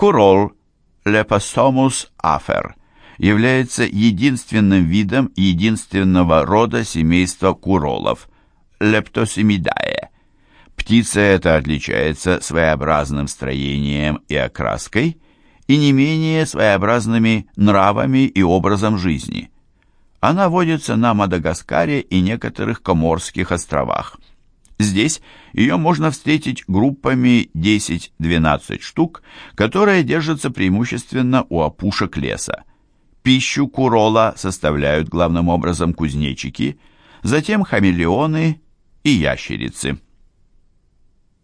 Курол Leposomус afer является единственным видом единственного рода семейства куролов Leptosimidae. Птица эта отличается своеобразным строением и окраской и не менее своеобразными нравами и образом жизни. Она водится на Мадагаскаре и некоторых Коморских островах. Здесь ее можно встретить группами 10-12 штук, которые держатся преимущественно у опушек леса. Пищу курола составляют главным образом кузнечики, затем хамелеоны и ящерицы.